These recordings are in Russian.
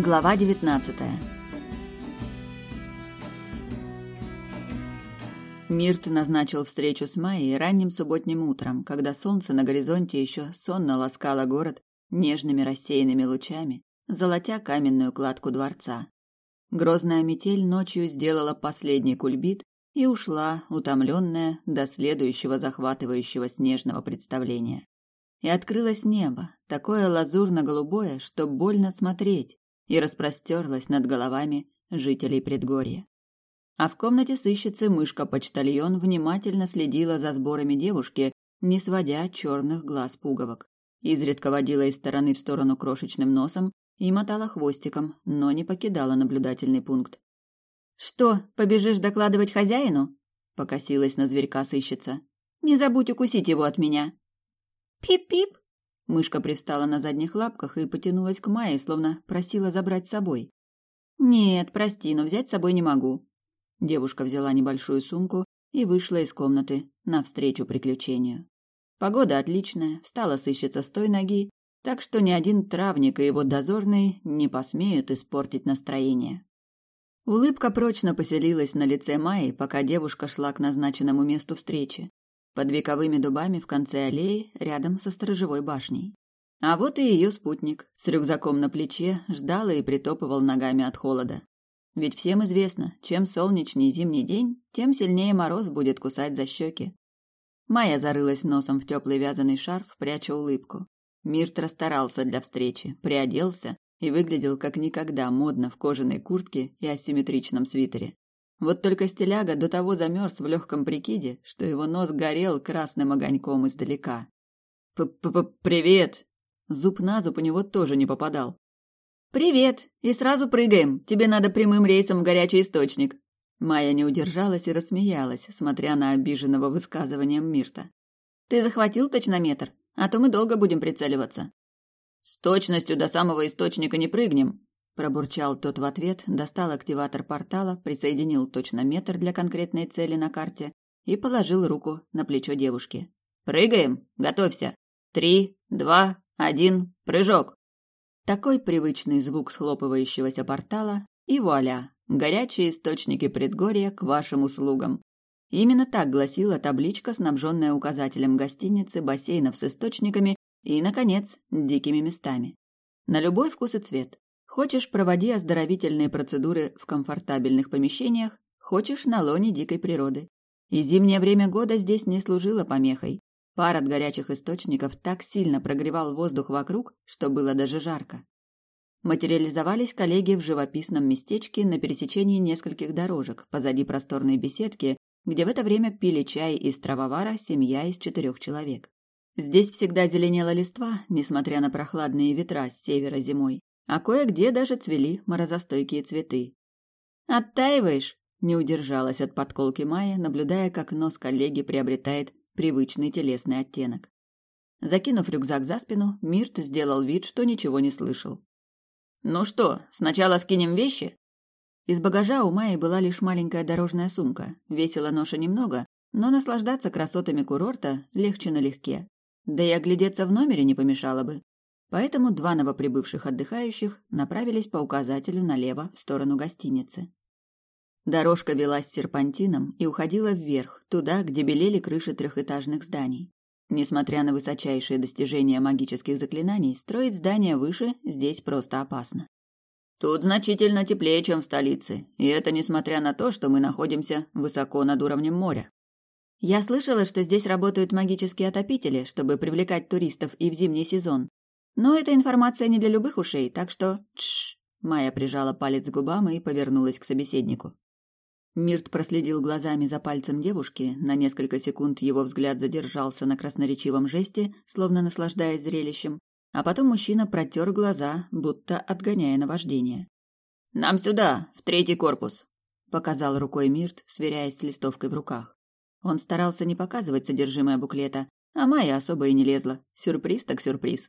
Глава 19 Мирт назначил встречу с Майей ранним субботним утром, когда солнце на горизонте еще сонно ласкало город нежными рассеянными лучами, золотя каменную кладку дворца. Грозная метель ночью сделала последний кульбит и ушла, утомленная, до следующего захватывающего снежного представления. И открылось небо, такое лазурно-голубое, что больно смотреть, и распростерлось над головами жителей предгорья. А в комнате сыщицы мышка-почтальон внимательно следила за сборами девушки, не сводя черных глаз пуговок. Изредка водила из стороны в сторону крошечным носом и мотала хвостиком, но не покидала наблюдательный пункт. «Что, побежишь докладывать хозяину?» — покосилась на зверька сыщица. «Не забудь укусить его от меня!» «Пип-пип!» Мышка привстала на задних лапках и потянулась к Майе, словно просила забрать с собой. «Нет, прости, но взять с собой не могу». Девушка взяла небольшую сумку и вышла из комнаты навстречу приключению. Погода отличная, встала сыщица с той ноги, так что ни один травник и его дозорный не посмеют испортить настроение. Улыбка прочно поселилась на лице Майи, пока девушка шла к назначенному месту встречи под вековыми дубами в конце аллеи, рядом со сторожевой башней. А вот и ее спутник, с рюкзаком на плече, ждал и притопывал ногами от холода. Ведь всем известно, чем солнечнее зимний день, тем сильнее мороз будет кусать за щеки. Майя зарылась носом в теплый вязаный шарф, пряча улыбку. Мирт расстарался для встречи, приоделся и выглядел как никогда модно в кожаной куртке и асимметричном свитере. Вот только стиляга до того замерз в легком прикиде, что его нос горел красным огоньком издалека. «П-п-привет!» Зуб на зуб у него тоже не попадал. «Привет! И сразу прыгаем! Тебе надо прямым рейсом в горячий источник!» Майя не удержалась и рассмеялась, смотря на обиженного высказыванием Мирта. «Ты захватил точнометр? А то мы долго будем прицеливаться». «С точностью до самого источника не прыгнем», Пробурчал тот в ответ, достал активатор портала, присоединил точно метр для конкретной цели на карте и положил руку на плечо девушки. «Прыгаем? Готовься! Три, два, один, прыжок!» Такой привычный звук схлопывающегося портала, и вуаля! Горячие источники предгорья к вашим услугам. Именно так гласила табличка, снабженная указателем гостиницы, бассейнов с источниками и, наконец, дикими местами. На любой вкус и цвет. Хочешь, проводи оздоровительные процедуры в комфортабельных помещениях, хочешь на лоне дикой природы. И зимнее время года здесь не служило помехой. Пар от горячих источников так сильно прогревал воздух вокруг, что было даже жарко. Материализовались коллеги в живописном местечке на пересечении нескольких дорожек, позади просторной беседки, где в это время пили чай из травовара семья из четырех человек. Здесь всегда зеленела листва, несмотря на прохладные ветра с севера зимой а кое-где даже цвели морозостойкие цветы. «Оттаиваешь?» – не удержалась от подколки Майя, наблюдая, как нос коллеги приобретает привычный телесный оттенок. Закинув рюкзак за спину, Мирт сделал вид, что ничего не слышал. «Ну что, сначала скинем вещи?» Из багажа у Майи была лишь маленькая дорожная сумка. Весила ноша немного, но наслаждаться красотами курорта легче налегке. Да и оглядеться в номере не помешало бы. Поэтому два новоприбывших отдыхающих направились по указателю налево в сторону гостиницы. Дорожка велась серпантином и уходила вверх, туда, где белели крыши трехэтажных зданий. Несмотря на высочайшие достижения магических заклинаний, строить здания выше здесь просто опасно. Тут значительно теплее, чем в столице, и это несмотря на то, что мы находимся высоко над уровнем моря. Я слышала, что здесь работают магические отопители, чтобы привлекать туристов и в зимний сезон, но эта информация не для любых ушей, так что... Тш! Майя прижала палец к губам и повернулась к собеседнику. Мирт проследил глазами за пальцем девушки, на несколько секунд его взгляд задержался на красноречивом жесте, словно наслаждаясь зрелищем, а потом мужчина протер глаза, будто отгоняя наваждение. «Нам сюда, в третий корпус», — показал рукой Мирт, сверяясь с листовкой в руках. Он старался не показывать содержимое буклета, а Майя особо и не лезла. Сюрприз так сюрприз.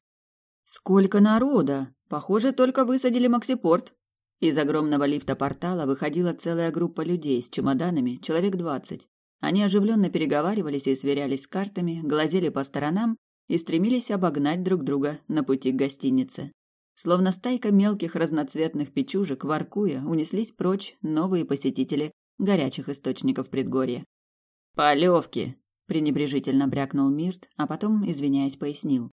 Сколько народа! Похоже, только высадили Максипорт. Из огромного лифта портала выходила целая группа людей с чемоданами, человек двадцать. Они оживленно переговаривались и сверялись с картами, глазели по сторонам и стремились обогнать друг друга на пути к гостинице. Словно стайка мелких разноцветных печужек, воркуя, унеслись прочь новые посетители горячих источников предгорья. «Полевки!» – пренебрежительно брякнул Мирт, а потом, извиняясь, пояснил.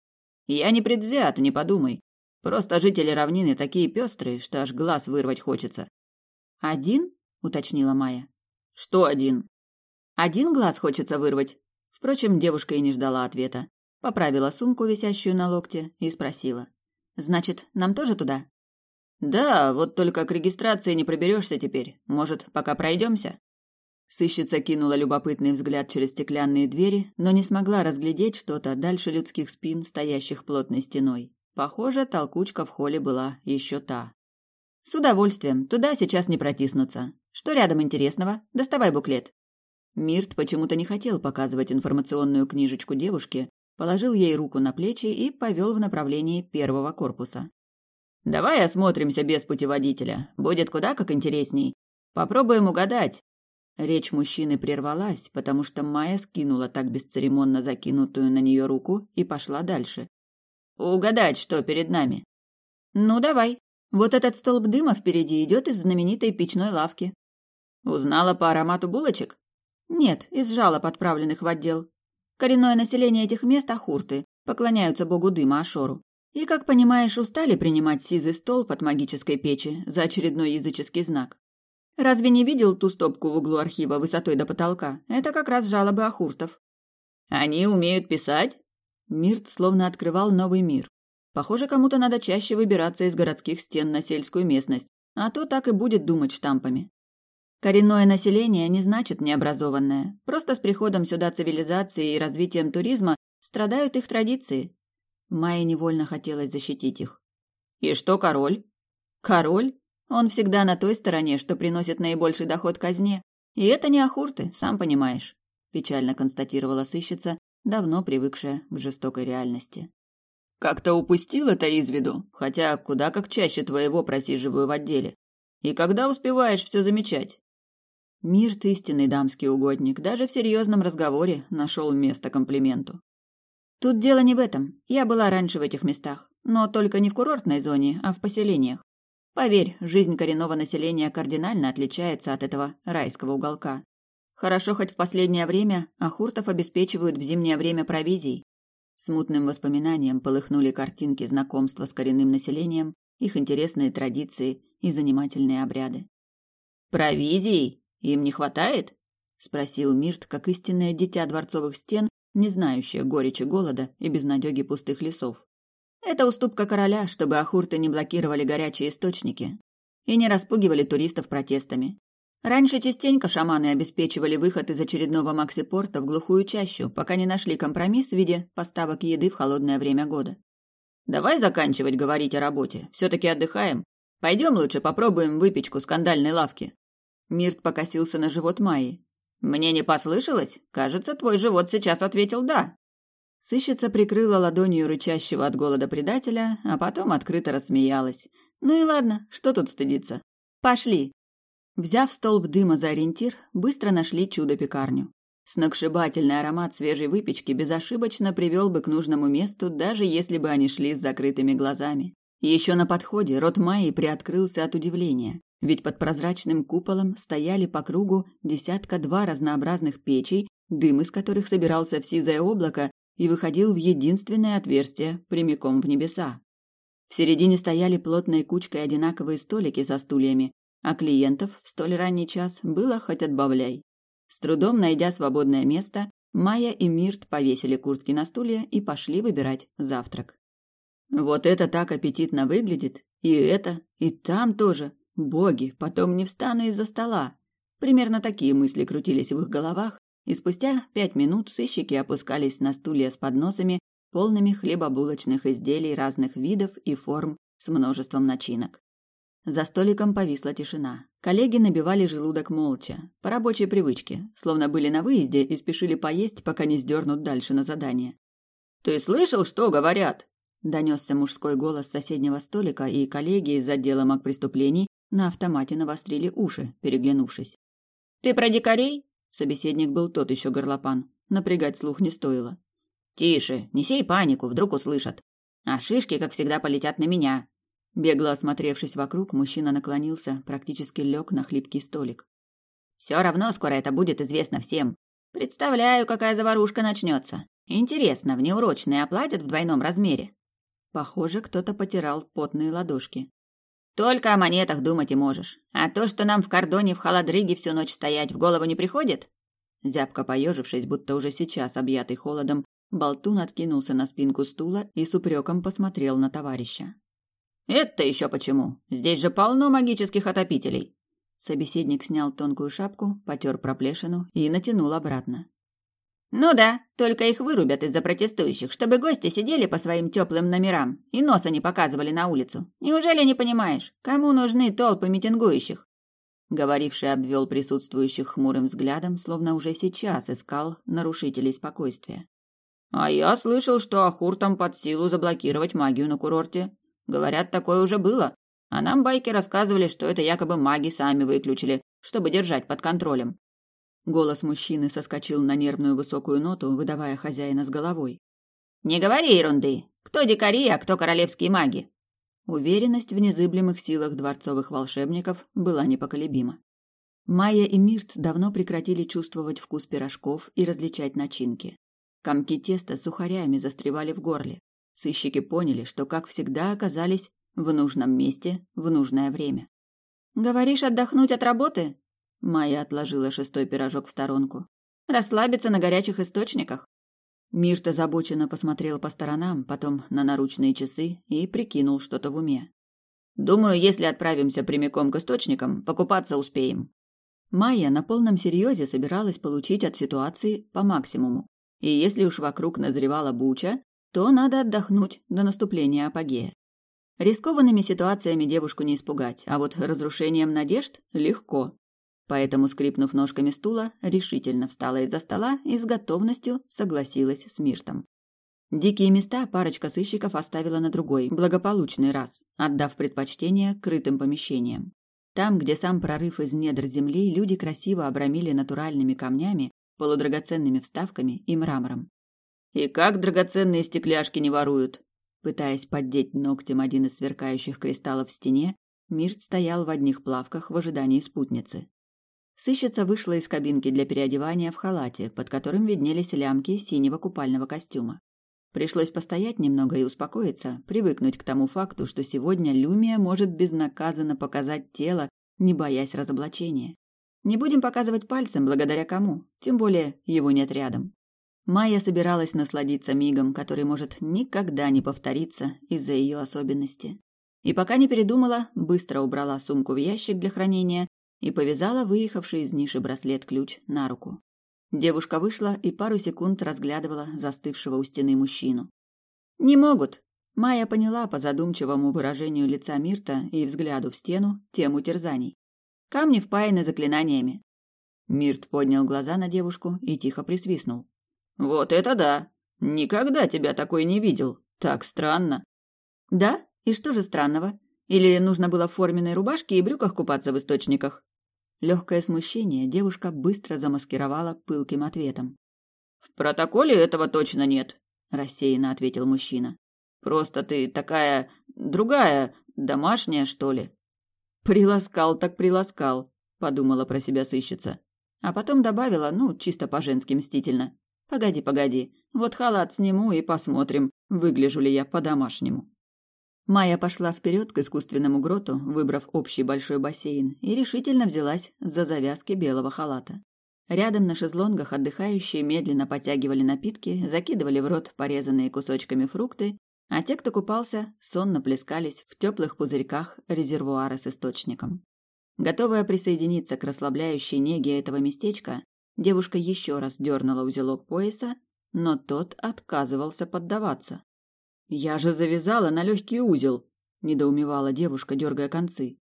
«Я не предвзят, не подумай. Просто жители равнины такие пестрые, что аж глаз вырвать хочется». «Один?» – уточнила Майя. «Что один?» «Один глаз хочется вырвать». Впрочем, девушка и не ждала ответа. Поправила сумку, висящую на локте, и спросила. «Значит, нам тоже туда?» «Да, вот только к регистрации не проберешься теперь. Может, пока пройдемся?» Сыщица кинула любопытный взгляд через стеклянные двери, но не смогла разглядеть что-то дальше людских спин, стоящих плотной стеной. Похоже, толкучка в холле была еще та. «С удовольствием. Туда сейчас не протиснуться. Что рядом интересного? Доставай буклет». Мирт почему-то не хотел показывать информационную книжечку девушке, положил ей руку на плечи и повел в направлении первого корпуса. «Давай осмотримся без путеводителя. Будет куда как интересней. Попробуем угадать, Речь мужчины прервалась, потому что Майя скинула так бесцеремонно закинутую на нее руку и пошла дальше. «Угадать, что перед нами?» «Ну, давай. Вот этот столб дыма впереди идет из знаменитой печной лавки». «Узнала по аромату булочек?» «Нет, из жалоб, отправленных в отдел. Коренное население этих мест – ахурты, поклоняются богу дыма Ашору. И, как понимаешь, устали принимать сизый столб от магической печи за очередной языческий знак. Разве не видел ту стопку в углу архива высотой до потолка? Это как раз жалобы Ахуртов. Они умеют писать? Мирт словно открывал новый мир. Похоже, кому-то надо чаще выбираться из городских стен на сельскую местность, а то так и будет думать штампами. Коренное население не значит необразованное. Просто с приходом сюда цивилизации и развитием туризма страдают их традиции. Майе невольно хотелось защитить их. И что король? Король? Он всегда на той стороне, что приносит наибольший доход казне. И это не ахурты, сам понимаешь, печально констатировала сыщица, давно привыкшая к жестокой реальности. Как-то упустил это из виду, хотя куда как чаще твоего просиживаю в отделе. И когда успеваешь все замечать? Мирт истинный дамский угодник, даже в серьезном разговоре нашел место комплименту. Тут дело не в этом. Я была раньше в этих местах, но только не в курортной зоне, а в поселениях. Поверь, жизнь коренного населения кардинально отличается от этого райского уголка. Хорошо хоть в последнее время ахуртов обеспечивают в зимнее время провизией. Смутным воспоминанием полыхнули картинки знакомства с коренным населением, их интересные традиции и занимательные обряды. «Провизией? Им не хватает?» – спросил Мирт, как истинное дитя дворцовых стен, не знающее горечи голода и безнадёги пустых лесов. Это уступка короля, чтобы ахурты не блокировали горячие источники и не распугивали туристов протестами. Раньше частенько шаманы обеспечивали выход из очередного максипорта в глухую чащу, пока не нашли компромисс в виде поставок еды в холодное время года. Давай заканчивать говорить о работе. Все-таки отдыхаем. Пойдем лучше попробуем выпечку скандальной лавки. Мирт покосился на живот Майи. Мне не послышалось? Кажется, твой живот сейчас ответил «да». Сыщица прикрыла ладонью рычащего от голода предателя, а потом открыто рассмеялась. «Ну и ладно, что тут стыдиться? Пошли!» Взяв столб дыма за ориентир, быстро нашли чудо-пекарню. Сногсшибательный аромат свежей выпечки безошибочно привел бы к нужному месту, даже если бы они шли с закрытыми глазами. Еще на подходе рот Майи приоткрылся от удивления, ведь под прозрачным куполом стояли по кругу десятка-два разнообразных печей, дым из которых собирался в сизое облако и выходил в единственное отверстие прямиком в небеса. В середине стояли плотной кучкой одинаковые столики со стульями, а клиентов в столь ранний час было хоть отбавляй. С трудом найдя свободное место, Майя и Мирт повесили куртки на стулья и пошли выбирать завтрак. Вот это так аппетитно выглядит, и это, и там тоже. Боги, потом не встану из-за стола. Примерно такие мысли крутились в их головах, и спустя пять минут сыщики опускались на стулья с подносами, полными хлебобулочных изделий разных видов и форм с множеством начинок. За столиком повисла тишина. Коллеги набивали желудок молча, по рабочей привычке, словно были на выезде и спешили поесть, пока не сдернут дальше на задание. «Ты слышал, что говорят?» Донесся мужской голос соседнего столика, и коллеги из отдела маг преступлений на автомате навострили уши, переглянувшись. «Ты про дикарей?» Собеседник был тот еще горлопан. Напрягать слух не стоило. «Тише, не сей панику, вдруг услышат. А шишки, как всегда, полетят на меня. Бегло осмотревшись вокруг, мужчина наклонился, практически лег на хлипкий столик. Все равно скоро это будет известно всем. Представляю, какая заварушка начнется. Интересно, внеурочные оплатят в двойном размере? Похоже, кто-то потирал потные ладошки. Только о монетах думать и можешь. А то, что нам в кордоне в холодрыге всю ночь стоять, в голову не приходит? Зябко поежившись, будто уже сейчас объятый холодом, болтун откинулся на спинку стула и с упреком посмотрел на товарища. «Это еще почему? Здесь же полно магических отопителей!» Собеседник снял тонкую шапку, потер проплешину и натянул обратно. «Ну да, только их вырубят из-за протестующих, чтобы гости сидели по своим теплым номерам и носа не показывали на улицу. Неужели не понимаешь, кому нужны толпы митингующих?» Говоривший обвел присутствующих хмурым взглядом, словно уже сейчас искал нарушителей спокойствия. «А я слышал, что Ахуртам под силу заблокировать магию на курорте. Говорят, такое уже было. А нам байки рассказывали, что это якобы маги сами выключили, чтобы держать под контролем. Голос мужчины соскочил на нервную высокую ноту, выдавая хозяина с головой. «Не говори ерунды! Кто дикари, а кто королевские маги?» Уверенность в незыблемых силах дворцовых волшебников была непоколебима. Майя и Мирт давно прекратили чувствовать вкус пирожков и различать начинки. Комки теста сухарями застревали в горле. Сыщики поняли, что, как всегда, оказались в нужном месте в нужное время. «Говоришь, отдохнуть от работы?» Майя отложила шестой пирожок в сторонку. «Расслабиться на горячих источниках?» Мирт озабоченно посмотрел по сторонам, потом на наручные часы и прикинул что-то в уме. «Думаю, если отправимся прямиком к источникам, покупаться успеем». Майя на полном серьезе собиралась получить от ситуации по максимуму. И если уж вокруг назревала буча, то надо отдохнуть до наступления апогея. Рискованными ситуациями девушку не испугать, а вот разрушением надежд легко. Поэтому, скрипнув ножками стула, решительно встала из-за стола и с готовностью согласилась с Миртом. Дикие места парочка сыщиков оставила на другой, благополучный раз, отдав предпочтение крытым помещениям. Там, где сам прорыв из недр земли, люди красиво обрамили натуральными камнями, полудрагоценными вставками и мрамором. И как драгоценные стекляшки не воруют? Пытаясь поддеть ногтем один из сверкающих кристаллов в стене, Мирт стоял в одних плавках в ожидании спутницы. Сыщица вышла из кабинки для переодевания в халате, под которым виднелись лямки синего купального костюма. Пришлось постоять немного и успокоиться, привыкнуть к тому факту, что сегодня Люмия может безнаказанно показать тело, не боясь разоблачения. Не будем показывать пальцем, благодаря кому, тем более его нет рядом. Майя собиралась насладиться мигом, который может никогда не повториться из-за ее особенности. И пока не передумала, быстро убрала сумку в ящик для хранения и повязала выехавший из ниши браслет-ключ на руку. Девушка вышла и пару секунд разглядывала застывшего у стены мужчину. «Не могут!» Майя поняла по задумчивому выражению лица Мирта и взгляду в стену тему терзаний. «Камни впаяны заклинаниями». Мирт поднял глаза на девушку и тихо присвистнул. Вот это да! Никогда тебя такой не видел. Так странно. Да? И что же странного? Или нужно было в форменной рубашке и брюках купаться в источниках? Легкое смущение девушка быстро замаскировала пылким ответом. В протоколе этого точно нет, рассеянно ответил мужчина. Просто ты такая другая, домашняя, что ли? Приласкал так приласкал, подумала про себя сыщица, а потом добавила, ну, чисто по-женски мстительно. Погоди, погоди. Вот халат сниму и посмотрим, выгляжу ли я по-домашнему. Майя пошла вперед к искусственному гроту, выбрав общий большой бассейн, и решительно взялась за завязки белого халата. Рядом на шезлонгах отдыхающие медленно подтягивали напитки, закидывали в рот порезанные кусочками фрукты, а те, кто купался, сонно плескались в теплых пузырьках резервуара с источником. Готовая присоединиться к расслабляющей неге этого местечка, Девушка еще раз дернула узелок пояса, но тот отказывался поддаваться. «Я же завязала на легкий узел», – недоумевала девушка, дергая концы.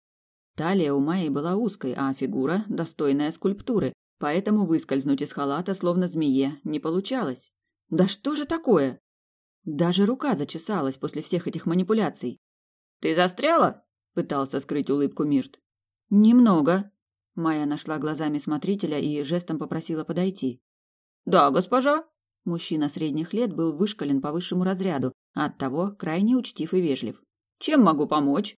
Талия у Майи была узкой, а фигура – достойная скульптуры, поэтому выскользнуть из халата, словно змее, не получалось. «Да что же такое?» Даже рука зачесалась после всех этих манипуляций. «Ты застряла?» – пытался скрыть улыбку Мирт. «Немного», Майя нашла глазами смотрителя и жестом попросила подойти. «Да, госпожа!» Мужчина средних лет был вышкален по высшему разряду, а оттого крайне учтив и вежлив. Чем могу помочь?»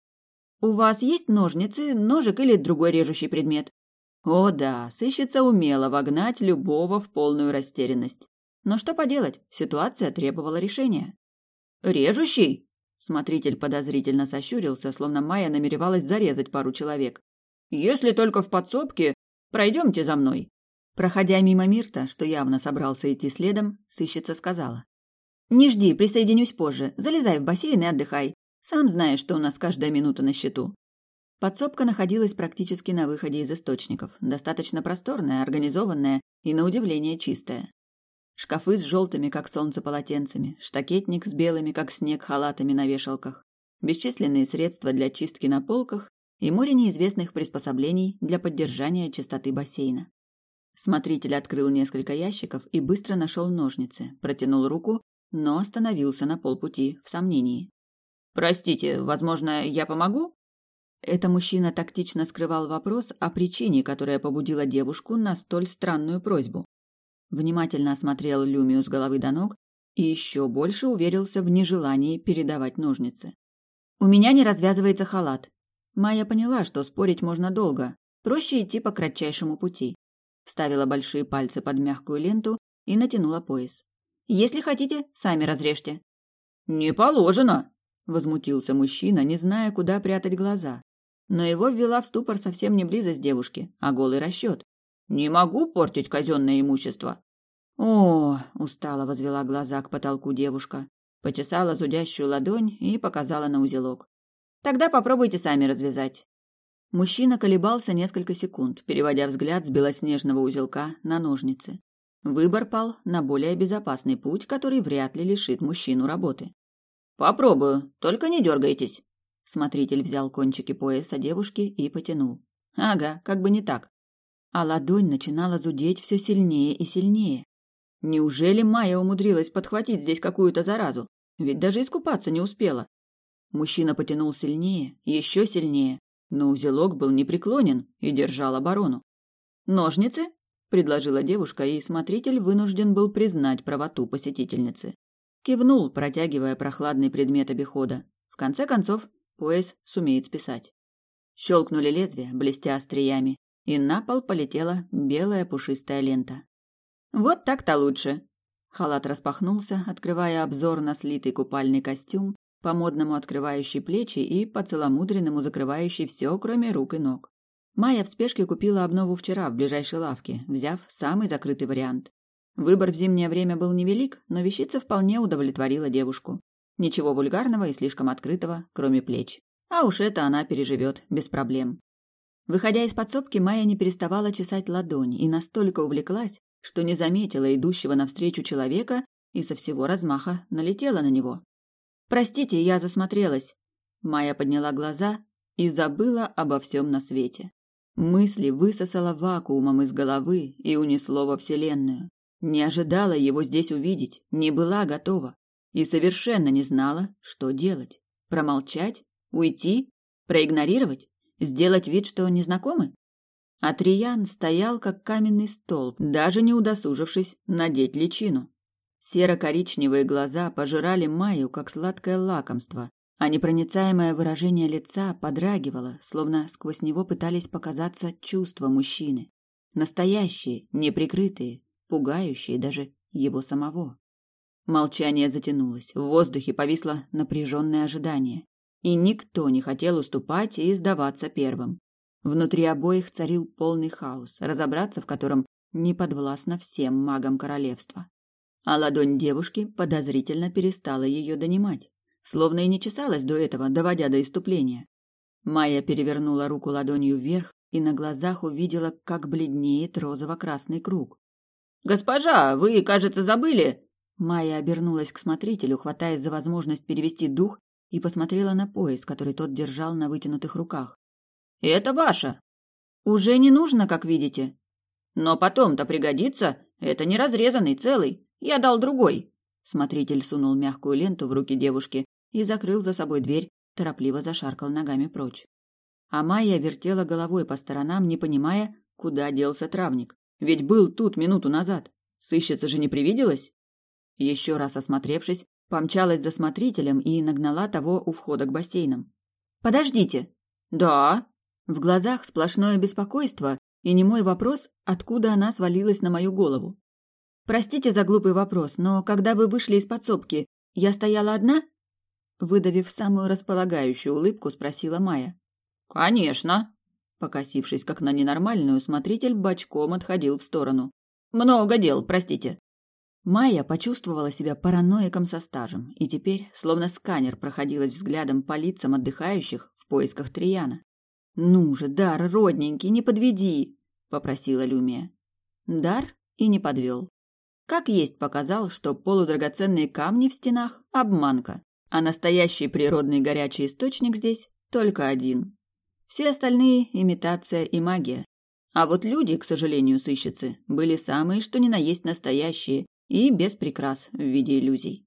«У вас есть ножницы, ножик или другой режущий предмет?» О да, сыщица умела вогнать любого в полную растерянность. Но что поделать, ситуация требовала решения. «Режущий?» Смотритель подозрительно сощурился, словно Майя намеревалась зарезать пару человек. «Если только в подсобке, пройдемте за мной». Проходя мимо Мирта, что явно собрался идти следом, сыщица сказала. «Не жди, присоединюсь позже. Залезай в бассейн и отдыхай. Сам знаешь, что у нас каждая минута на счету». Подсобка находилась практически на выходе из источников, достаточно просторная, организованная и, на удивление, чистая. Шкафы с желтыми, как солнце, полотенцами, штакетник с белыми, как снег, халатами на вешалках, бесчисленные средства для чистки на полках и море неизвестных приспособлений для поддержания чистоты бассейна. Смотритель открыл несколько ящиков и быстро нашел ножницы, протянул руку, но остановился на полпути в сомнении. «Простите, возможно, я помогу?» Это мужчина тактично скрывал вопрос о причине, которая побудила девушку на столь странную просьбу. Внимательно осмотрел Люмию с головы до ног и еще больше уверился в нежелании передавать ножницы. «У меня не развязывается халат». Майя поняла, что спорить можно долго, проще идти по кратчайшему пути. Вставила большие пальцы под мягкую ленту и натянула пояс. «Если хотите, сами разрежьте». «Не положено!» – возмутился мужчина, не зная, куда прятать глаза. Но его ввела в ступор совсем не близость девушки, а голый расчет. «Не могу портить казенное имущество». «О!» – устало возвела глаза к потолку девушка, почесала зудящую ладонь и показала на узелок. «Тогда попробуйте сами развязать». Мужчина колебался несколько секунд, переводя взгляд с белоснежного узелка на ножницы. Выбор пал на более безопасный путь, который вряд ли лишит мужчину работы. «Попробую, только не дергайтесь», Смотритель взял кончики пояса девушки и потянул. Ага, как бы не так. А ладонь начинала зудеть все сильнее и сильнее. Неужели Майя умудрилась подхватить здесь какую-то заразу? Ведь даже искупаться не успела. Мужчина потянул сильнее, еще сильнее, но узелок был непреклонен и держал оборону. «Ножницы?» – предложила девушка, и смотритель вынужден был признать правоту посетительницы. Кивнул, протягивая прохладный предмет обихода. В конце концов, Пояс сумеет списать. Щелкнули лезвия, блестя остриями, и на пол полетела белая пушистая лента. Вот так-то лучше. Халат распахнулся, открывая обзор на слитый купальный костюм, по-модному открывающий плечи и по-целомудренному закрывающий все, кроме рук и ног. Майя в спешке купила обнову вчера в ближайшей лавке, взяв самый закрытый вариант. Выбор в зимнее время был невелик, но вещица вполне удовлетворила девушку. Ничего вульгарного и слишком открытого, кроме плеч. А уж это она переживет без проблем. Выходя из подсобки, Майя не переставала чесать ладонь и настолько увлеклась, что не заметила идущего навстречу человека и со всего размаха налетела на него. «Простите, я засмотрелась». Майя подняла глаза и забыла обо всем на свете. Мысли высосала вакуумом из головы и унесло во Вселенную. Не ожидала его здесь увидеть, не была готова и совершенно не знала, что делать. Промолчать? Уйти? Проигнорировать? Сделать вид, что незнакомы? Атриян стоял, как каменный столб, даже не удосужившись надеть личину. Серо-коричневые глаза пожирали Майю, как сладкое лакомство, а непроницаемое выражение лица подрагивало, словно сквозь него пытались показаться чувства мужчины. Настоящие, неприкрытые, пугающие даже его самого. Молчание затянулось, в воздухе повисло напряженное ожидание. И никто не хотел уступать и сдаваться первым. Внутри обоих царил полный хаос, разобраться в котором не подвластно всем магам королевства. А ладонь девушки подозрительно перестала ее донимать, словно и не чесалась до этого, доводя до иступления. Майя перевернула руку ладонью вверх и на глазах увидела, как бледнеет розово-красный круг. «Госпожа, вы, кажется, забыли!» Майя обернулась к смотрителю, хватаясь за возможность перевести дух, и посмотрела на пояс, который тот держал на вытянутых руках. «Это ваша!» «Уже не нужно, как видите». «Но потом-то пригодится. Это не разрезанный, целый. Я дал другой». Смотритель сунул мягкую ленту в руки девушки и закрыл за собой дверь, торопливо зашаркал ногами прочь. А Майя вертела головой по сторонам, не понимая, куда делся травник. Ведь был тут минуту назад. Сыщица же не привиделась? Еще раз осмотревшись, Помчалась за смотрителем и нагнала того у входа к бассейнам. «Подождите!» «Да?» В глазах сплошное беспокойство и не мой вопрос, откуда она свалилась на мою голову. «Простите за глупый вопрос, но когда вы вышли из подсобки, я стояла одна?» Выдавив самую располагающую улыбку, спросила Майя. «Конечно!» Покосившись как на ненормальную, смотритель бочком отходил в сторону. «Много дел, простите!» Майя почувствовала себя параноиком со стажем, и теперь, словно сканер, проходилась взглядом по лицам отдыхающих в поисках Трияна. «Ну же, Дар, родненький, не подведи!» — попросила Люмия. Дар и не подвел. Как есть показал, что полудрагоценные камни в стенах – обманка, а настоящий природный горячий источник здесь только один. Все остальные – имитация и магия. А вот люди, к сожалению, сыщицы, были самые что ни на есть настоящие и без прикрас в виде иллюзий.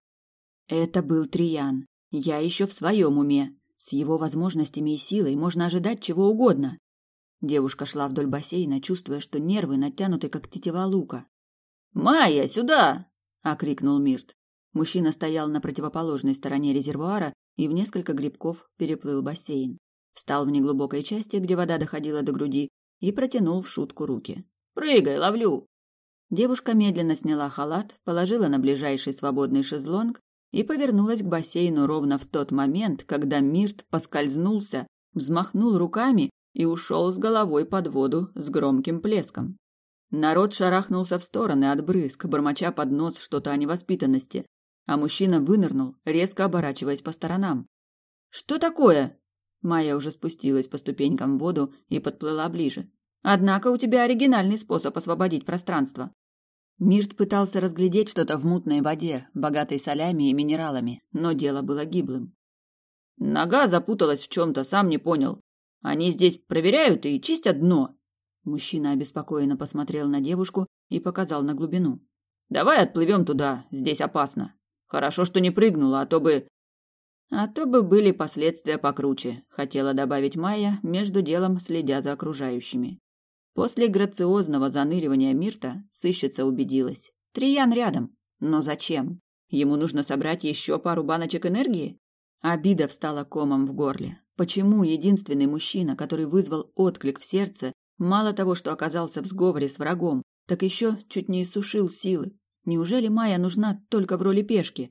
Это был Триян. Я еще в своем уме. С его возможностями и силой можно ожидать чего угодно. Девушка шла вдоль бассейна, чувствуя, что нервы натянуты, как тетива лука. «Майя, сюда!» — окрикнул Мирт. Мужчина стоял на противоположной стороне резервуара и в несколько грибков переплыл бассейн. Встал в неглубокой части, где вода доходила до груди, и протянул в шутку руки. «Прыгай, ловлю!» Девушка медленно сняла халат, положила на ближайший свободный шезлонг и повернулась к бассейну ровно в тот момент, когда Мирт поскользнулся, взмахнул руками и ушел с головой под воду с громким плеском. Народ шарахнулся в стороны от брызг, бормоча под нос что-то о невоспитанности, а мужчина вынырнул, резко оборачиваясь по сторонам. «Что такое?» Майя уже спустилась по ступенькам в воду и подплыла ближе. «Однако у тебя оригинальный способ освободить пространство». Мирт пытался разглядеть что-то в мутной воде, богатой солями и минералами, но дело было гиблым. «Нога запуталась в чем-то, сам не понял. Они здесь проверяют и чистят дно». Мужчина обеспокоенно посмотрел на девушку и показал на глубину. «Давай отплывем туда, здесь опасно. Хорошо, что не прыгнула, а то бы а то бы были последствия покруче, хотела добавить Майя, между делом следя за окружающими. После грациозного заныривания Мирта сыщица убедилась. Триян рядом. Но зачем? Ему нужно собрать еще пару баночек энергии? Обида встала комом в горле. Почему единственный мужчина, который вызвал отклик в сердце, мало того, что оказался в сговоре с врагом, так еще чуть не иссушил силы? Неужели Майя нужна только в роли пешки?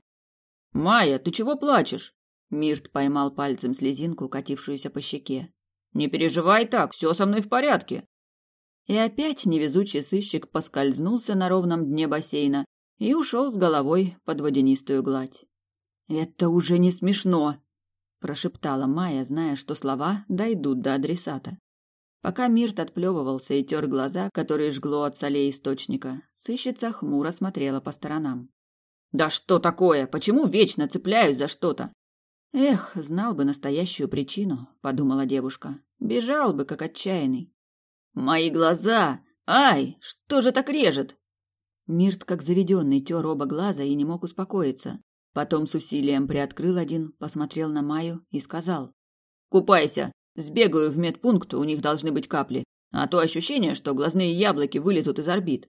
«Майя, ты чего плачешь?» Мирт поймал пальцем слезинку, катившуюся по щеке. «Не переживай так, все со мной в порядке». И опять невезучий сыщик поскользнулся на ровном дне бассейна и ушел с головой под водянистую гладь. «Это уже не смешно!» – прошептала Майя, зная, что слова дойдут до адресата. Пока Мирт отплевывался и тер глаза, которые жгло от солей источника, сыщица хмуро смотрела по сторонам. «Да что такое? Почему вечно цепляюсь за что-то? Эх, знал бы настоящую причину, подумала девушка. Бежал бы, как отчаянный. Мои глаза! Ай, что же так режет? Мирт, как заведенный, тер оба глаза и не мог успокоиться. Потом с усилием приоткрыл один, посмотрел на Маю и сказал. «Купайся. Сбегаю в медпункт, у них должны быть капли. А то ощущение, что глазные яблоки вылезут из орбит».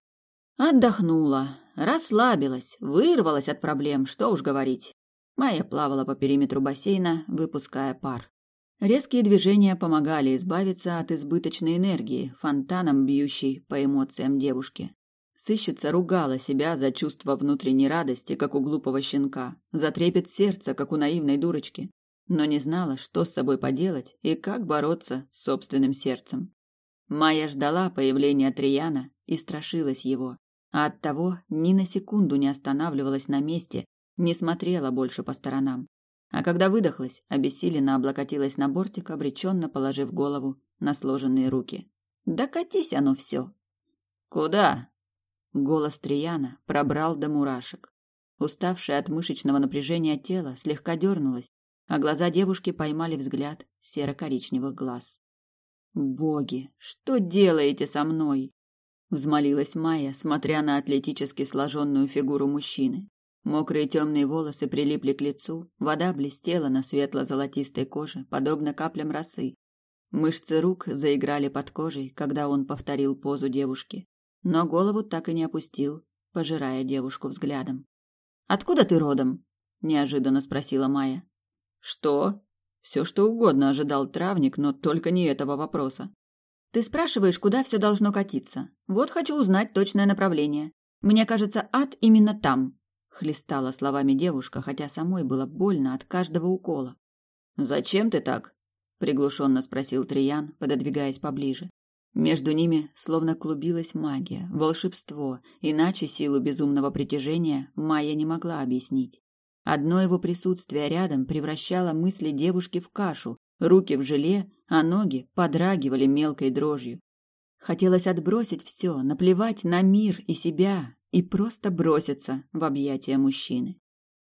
Отдохнула, расслабилась, вырвалась от проблем, что уж говорить. Майя плавала по периметру бассейна, выпуская пар. Резкие движения помогали избавиться от избыточной энергии, фонтаном бьющей по эмоциям девушки. Сыщица ругала себя за чувство внутренней радости, как у глупого щенка, за трепет сердца, как у наивной дурочки, но не знала, что с собой поделать и как бороться с собственным сердцем. Майя ждала появления Трияна и страшилась его, а оттого ни на секунду не останавливалась на месте, не смотрела больше по сторонам. А когда выдохлась, обессиленно облокотилась на бортик, обреченно положив голову на сложенные руки. «Да катись оно все!» «Куда?» Голос Трияна пробрал до мурашек. Уставшее от мышечного напряжения тело слегка дернулось, а глаза девушки поймали взгляд серо-коричневых глаз. «Боги, что делаете со мной?» Взмолилась Майя, смотря на атлетически сложенную фигуру мужчины. Мокрые темные волосы прилипли к лицу, вода блестела на светло-золотистой коже, подобно каплям росы. Мышцы рук заиграли под кожей, когда он повторил позу девушки, но голову так и не опустил, пожирая девушку взглядом. «Откуда ты родом?» неожиданно спросила Майя. Что? Все что угодно ожидал травник, но только не этого вопроса. Ты спрашиваешь, куда все должно катиться. Вот хочу узнать точное направление. Мне кажется, ад именно там, хлестала словами девушка, хотя самой было больно от каждого укола. Зачем ты так? приглушенно спросил Триян, пододвигаясь поближе. Между ними словно клубилась магия, волшебство, иначе силу безумного притяжения Майя не могла объяснить. Одно его присутствие рядом превращало мысли девушки в кашу, руки в желе, а ноги подрагивали мелкой дрожью. Хотелось отбросить все, наплевать на мир и себя и просто броситься в объятия мужчины.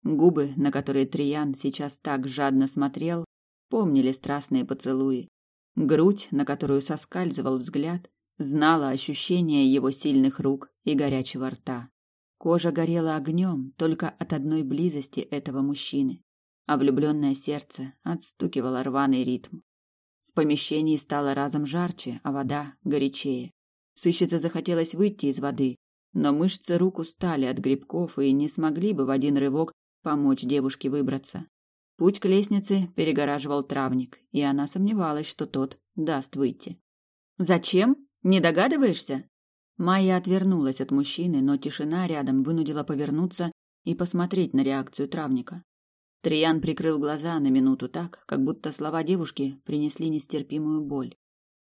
Губы, на которые Триян сейчас так жадно смотрел, помнили страстные поцелуи. Грудь, на которую соскальзывал взгляд, знала ощущение его сильных рук и горячего рта. Кожа горела огнем только от одной близости этого мужчины, а влюбленное сердце отстукивало рваный ритм. В помещении стало разом жарче, а вода горячее. Сыщице захотелось выйти из воды, но мышцы рук устали от грибков и не смогли бы в один рывок помочь девушке выбраться. Путь к лестнице перегораживал травник, и она сомневалась, что тот даст выйти. «Зачем? Не догадываешься?» Майя отвернулась от мужчины, но тишина рядом вынудила повернуться и посмотреть на реакцию травника. Триян прикрыл глаза на минуту так, как будто слова девушки принесли нестерпимую боль.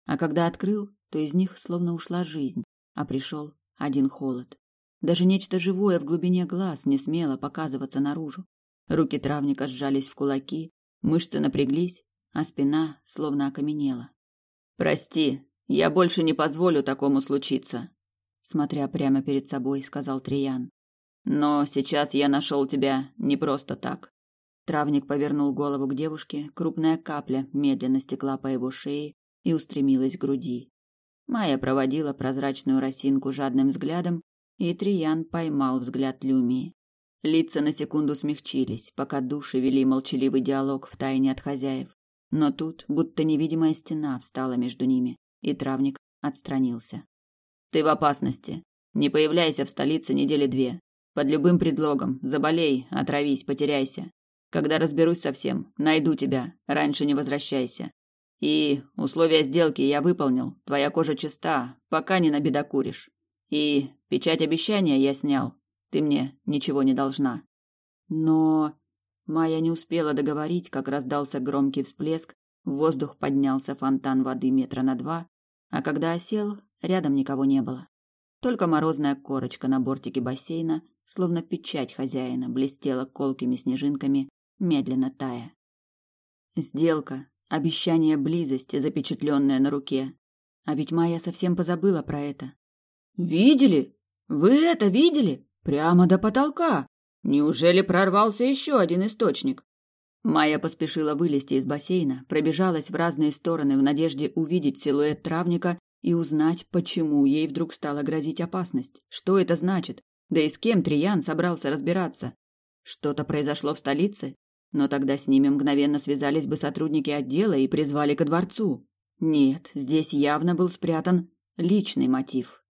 А когда открыл, то из них словно ушла жизнь, а пришел один холод. Даже нечто живое в глубине глаз не смело показываться наружу. Руки травника сжались в кулаки, мышцы напряглись, а спина словно окаменела. «Прости, я больше не позволю такому случиться», смотря прямо перед собой, сказал Триян. Но сейчас я нашел тебя не просто так. Травник повернул голову к девушке, крупная капля медленно стекла по его шее и устремилась к груди. Майя проводила прозрачную росинку жадным взглядом, и Триян поймал взгляд Люмии. Лица на секунду смягчились, пока души вели молчаливый диалог в тайне от хозяев. Но тут будто невидимая стена встала между ними, и травник отстранился. Ты в опасности. Не появляйся в столице недели две. Под любым предлогом. Заболей, отравись, потеряйся. Когда разберусь со всем, найду тебя. Раньше не возвращайся. И условия сделки я выполнил. Твоя кожа чиста, пока не набедокуришь. И печать обещания я снял. Ты мне ничего не должна. Но Майя не успела договорить, как раздался громкий всплеск, в воздух поднялся фонтан воды метра на два, а когда осел, Рядом никого не было. Только морозная корочка на бортике бассейна, словно печать хозяина, блестела колкими снежинками, медленно тая. Сделка, обещание близости, запечатленное на руке. А ведь Майя совсем позабыла про это. «Видели? Вы это видели? Прямо до потолка! Неужели прорвался еще один источник?» Майя поспешила вылезти из бассейна, пробежалась в разные стороны в надежде увидеть силуэт травника и узнать, почему ей вдруг стала грозить опасность. Что это значит? Да и с кем Триян собрался разбираться? Что-то произошло в столице? Но тогда с ними мгновенно связались бы сотрудники отдела и призвали ко дворцу. Нет, здесь явно был спрятан личный мотив.